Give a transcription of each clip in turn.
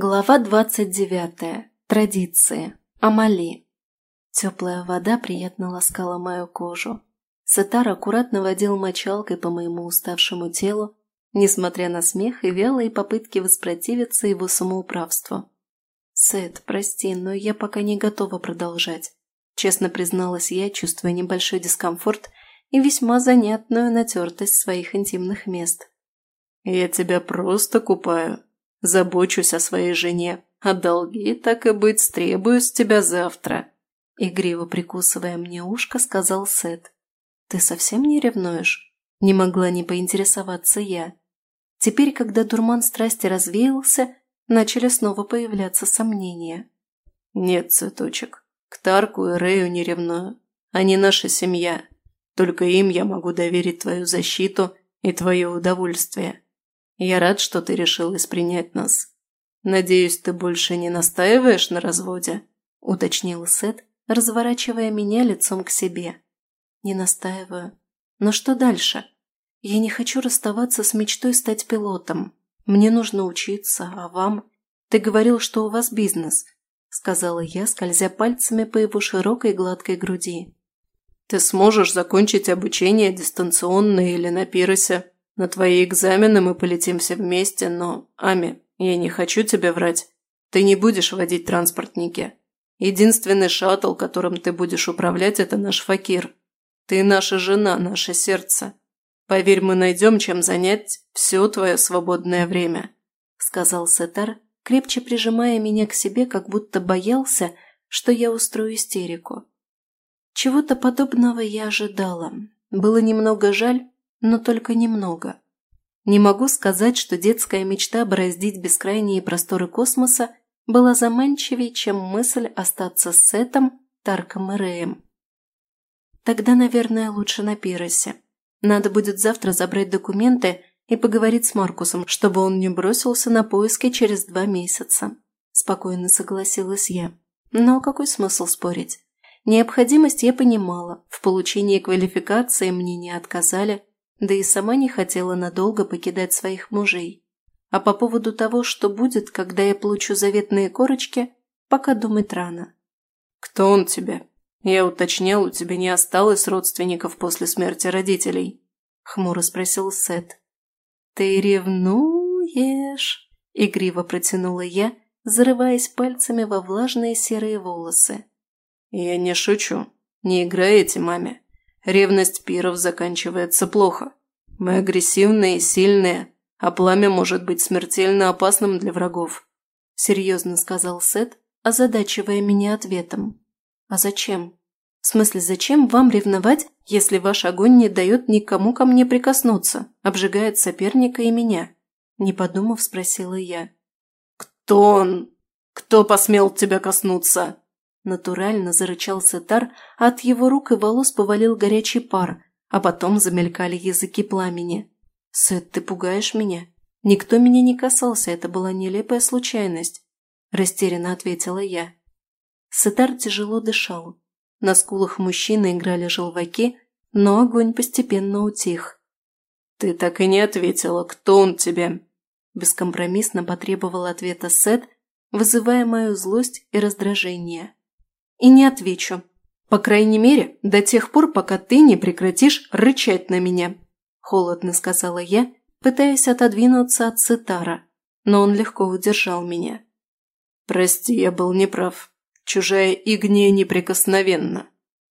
Глава двадцать девятая. Традиции. Амали. Теплая вода приятно ласкала мою кожу. Сатар аккуратно водил мочалкой по моему уставшему телу, несмотря на смех и вялые попытки воспротивиться его самоуправству. «Сет, прости, но я пока не готова продолжать», – честно призналась я, чувствуя небольшой дискомфорт и весьма занятную натертость своих интимных мест. «Я тебя просто купаю», Забочусь о своей жене, а долги, так и быть, стребую с тебя завтра». Игриво прикусывая мне ушко, сказал Сет. «Ты совсем не ревнуешь?» Не могла не поинтересоваться я. Теперь, когда дурман страсти развеялся, начали снова появляться сомнения. «Нет, цветочек, к Тарку и Рэю не ревную. Они наша семья. Только им я могу доверить твою защиту и твое удовольствие. Я рад, что ты решилась принять нас. Надеюсь, ты больше не настаиваешь на разводе?» – уточнил Сет, разворачивая меня лицом к себе. «Не настаиваю. Но что дальше? Я не хочу расставаться с мечтой стать пилотом. Мне нужно учиться, а вам? Ты говорил, что у вас бизнес», – сказала я, скользя пальцами по его широкой гладкой груди. «Ты сможешь закончить обучение дистанционно или на пиросе», на твои экзамены мы полетим все вместе, но, Ами, я не хочу тебе врать. Ты не будешь водить транспортники. Единственный шаттл, которым ты будешь управлять, это наш факир. Ты наша жена, наше сердце. Поверь, мы найдем, чем занять все твое свободное время», – сказал Сетар, крепче прижимая меня к себе, как будто боялся, что я устрою истерику. Чего-то подобного я ожидала. Было немного жаль, но только немного. Не могу сказать, что детская мечта бороздить бескрайние просторы космоса была заманчивее, чем мысль остаться с Сетом, Тарком и Рэем. Тогда, наверное, лучше на Пиросе. Надо будет завтра забрать документы и поговорить с Маркусом, чтобы он не бросился на поиски через два месяца. Спокойно согласилась я. Но какой смысл спорить? Необходимость я понимала, в получении квалификации мне не отказали, да и сама не хотела надолго покидать своих мужей. А по поводу того, что будет, когда я получу заветные корочки, пока думать рано. «Кто он тебе?» «Я уточнял, у тебя не осталось родственников после смерти родителей?» – хмуро спросил Сет. «Ты ревнуешь?» – игриво протянула я, зарываясь пальцами во влажные серые волосы. «Я не шучу. Не играйте маме. Ревность пиров заканчивается плохо. Мы агрессивные и сильные, а пламя может быть смертельно опасным для врагов», – серьезно сказал Сет, озадачивая меня ответом. «А зачем? В смысле, зачем вам ревновать, если ваш огонь не дает никому ко мне прикоснуться, обжигает соперника и меня?» Не подумав, спросила я. «Кто он? Кто посмел тебя коснуться?» Натурально зарычал Сетар, а от его рук и волос повалил горячий пар, а потом замелькали языки пламени. «Сет, ты пугаешь меня? Никто меня не касался, это была нелепая случайность», – растерянно ответила я. Сетар тяжело дышал. На скулах мужчины играли желваки, но огонь постепенно утих. «Ты так и не ответила, кто он тебе?» Бескомпромиссно потребовал ответа Сет, вызывая мою злость и раздражение. И не отвечу. По крайней мере, до тех пор, пока ты не прекратишь рычать на меня», – холодно сказала я, пытаясь отодвинуться от Сетара, но он легко удержал меня. «Прости, я был неправ. Чужая игния неприкосновенна.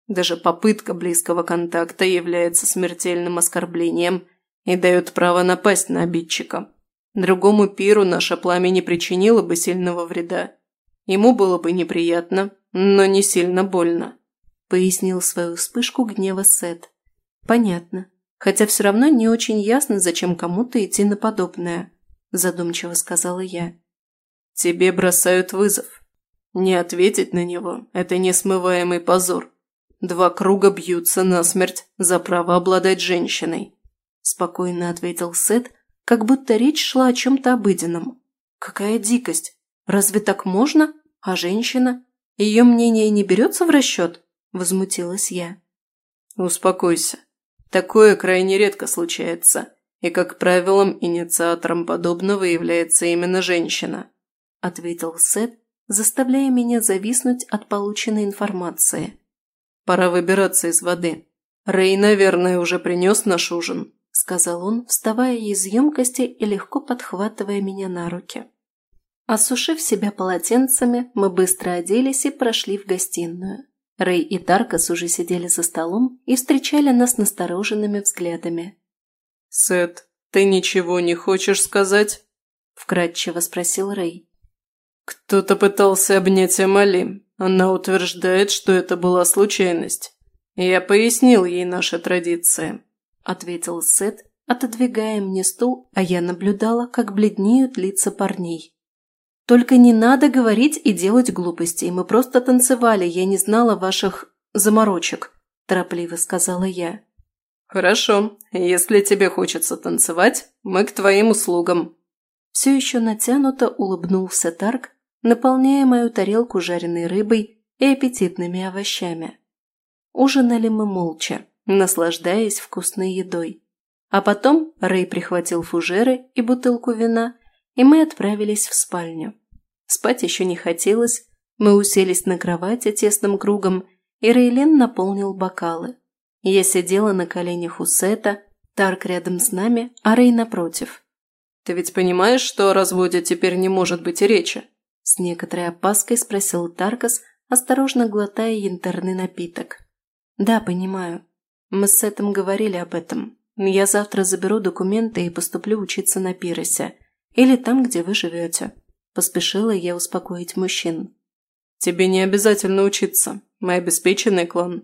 Даже попытка близкого контакта является смертельным оскорблением и дает право напасть на обидчика. Другому пиру наше пламя не причинило бы сильного вреда. Ему было бы неприятно, но не сильно больно», – пояснил свою вспышку гнева Сет. «Понятно. Хотя все равно не очень ясно, зачем кому-то идти на подобное», – задумчиво сказала я. «Тебе бросают вызов. Не ответить на него – это несмываемый позор. Два круга бьются насмерть за право обладать женщиной», – спокойно ответил Сет, как будто речь шла о чем-то обыденном. «Какая дикость! Разве так можно? А женщина? Ее мнение не берется в расчет?» – возмутилась я. «Успокойся. Такое крайне редко случается, и, как правило, инициатором подобного является именно женщина. – ответил Сет, заставляя меня зависнуть от полученной информации. «Пора выбираться из воды. Рэй, наверное, уже принес наш ужин», – сказал он, вставая из емкости и легко подхватывая меня на руки. Осушив себя полотенцами, мы быстро оделись и прошли в гостиную. Рэй и Таркас уже сидели за столом и встречали нас настороженными взглядами. «Сет, ты ничего не хочешь сказать?» – вкратчиво спросил Рэй. «Кто-то пытался обнять Амали. Она утверждает, что это была случайность. Я пояснил ей наши традиции», – ответил Сет, отодвигая мне стул, а я наблюдала, как бледнеют лица парней. «Только не надо говорить и делать глупостей. Мы просто танцевали, я не знала ваших заморочек», – торопливо сказала я. «Хорошо. Если тебе хочется танцевать, мы к твоим услугам». Все еще натянуто улыбнулся Тарк, наполняя мою тарелку жареной рыбой и аппетитными овощами. Ужинали мы молча, наслаждаясь вкусной едой. А потом Рэй прихватил фужеры и бутылку вина, и мы отправились в спальню. Спать еще не хотелось, мы уселись на кровати тесным кругом, и Рейлин наполнил бокалы. Я сидела на коленях у Сета, Тарк рядом с нами, а Рей напротив. «Ты ведь понимаешь, что о разводе теперь не может быть и речи?» С некоторой опаской спросил Таркас, осторожно глотая янтарный напиток. «Да, понимаю. Мы с Сетом говорили об этом. Я завтра заберу документы и поступлю учиться на Пиросе. Или там, где вы живете». Поспешила я успокоить мужчин. «Тебе не обязательно учиться. Мы обеспеченный клан.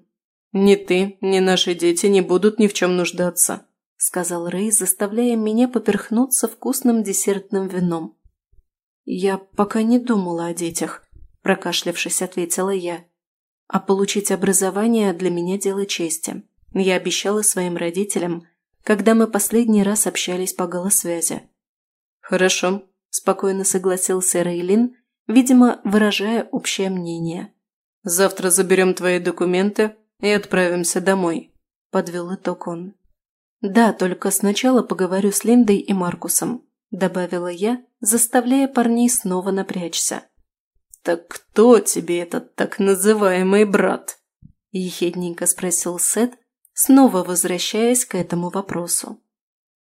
«Ни ты, ни наши дети не будут ни в чем нуждаться», – сказал Рэй, заставляя меня поперхнуться вкусным десертным вином. «Я пока не думала о детях», – прокашлявшись, ответила я. «А получить образование для меня дело чести. Я обещала своим родителям, когда мы последний раз общались по голосвязи». «Хорошо», – спокойно согласился Рейлин, видимо, выражая общее мнение. «Завтра заберем твои документы, и отправимся домой», – подвел итог он. «Да, только сначала поговорю с Линдой и Маркусом», – добавила я, заставляя парней снова напрячься. «Так кто тебе этот так называемый брат?» – ехидненько спросил Сет, снова возвращаясь к этому вопросу.